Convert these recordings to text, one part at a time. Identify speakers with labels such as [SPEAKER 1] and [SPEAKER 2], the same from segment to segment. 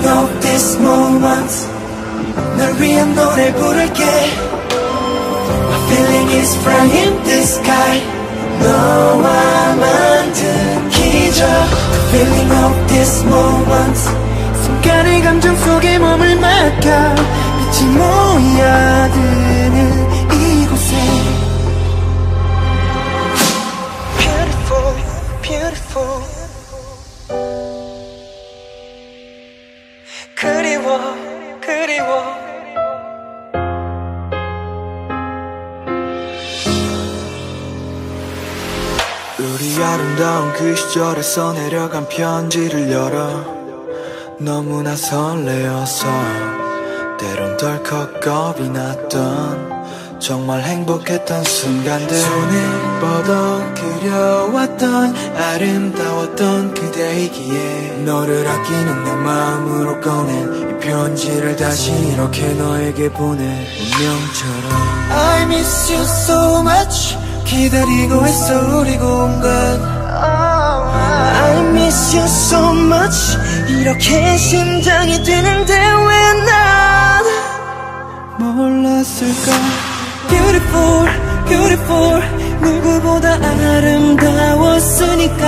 [SPEAKER 1] feeling of this moment 널 위한 노래 부를게 My feeling is bright in the sky 너와 만든 기적 The feeling of this moment 순간의 감정 속에 몸을 맡겨 빛이 모여드 그리워, 그리워 우리 아름다운 그 시절에서 내려간 편지를 열어. 너무나 설레어서 때론 덜컥 겁이 났던 정말 행복했던 순간들. 손에 뻗어 그려왔던 아름다웠던 그대이기에 너를 아끼는 내 마음으로 꺼낸 이 편지를 다시 이렇게 너에게 보내. 운명처럼. I miss you so much. 기다리고 있어 우리 공간. I miss you so much. 이렇게 심장이 뛰는데 왜 난 몰랐을까 Beautiful, beautiful. 누구보다 아름다웠으니까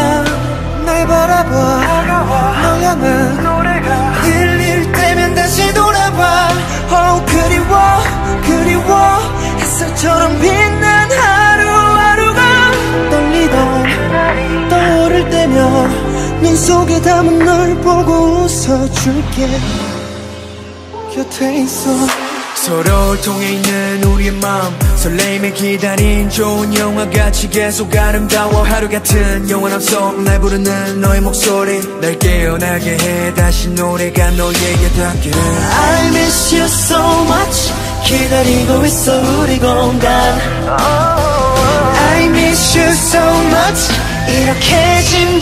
[SPEAKER 1] 날 바라봐. 널 향한 노래가 들릴 때면 다시 돌아봐 Oh 그리워 그리워. 햇살처럼 빛난 하루하루가 떨리던 떠오를 때면 눈 속에 담은 널 보고 웃어줄게. 곁에 있어 서로를 통해 있는 우리의 마음. 설레임에 기다린 좋은 영화같이 계속 아름다워. 하루 같은 영원함 속날 부르는 너의 목소리. 날 깨어나게 해. 다시 노래가 너에게 닿게 I miss you so much. 기다리고 있어 우리 공간. I miss you so much. 이렇게 심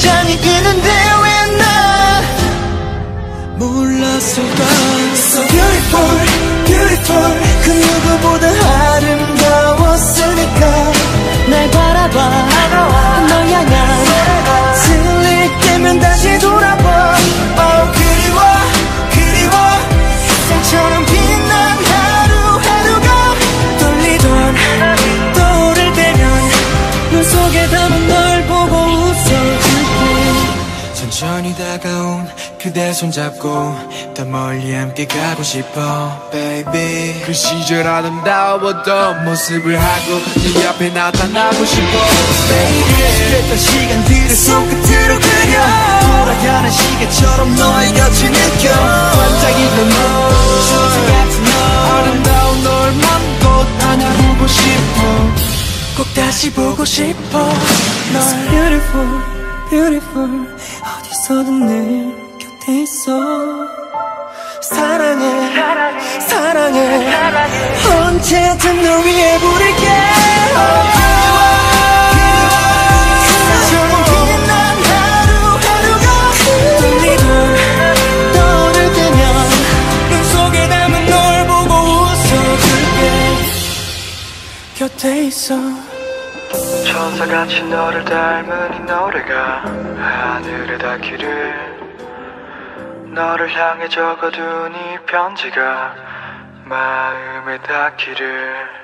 [SPEAKER 1] 천천히 다가온 그대 손잡고 더 멀리 함께 가고 싶어 baby. 그 시절 아름다웠던 모습을 하고 네 옆에 나타나고 싶어 baby. 그랬던 시간들을 손끝으로 그려. 돌아가는 시계처럼 너의 곁을 느껴. 반짝이던 너 천사 같은 너 아름다운 널 맘껏 안아보고 싶어. 꼭 다시 보고 싶어. 널. Beautiful beautiful. 어디서든 내 곁에 있어. 사랑해. 사랑해. 언제든 널 위해. 부를게. 곁에 있어 천사같이 너를 닮은 이 노래가 하늘에 닿기를. 너를 향해 적어둔 이 편지가 마음에 닿기를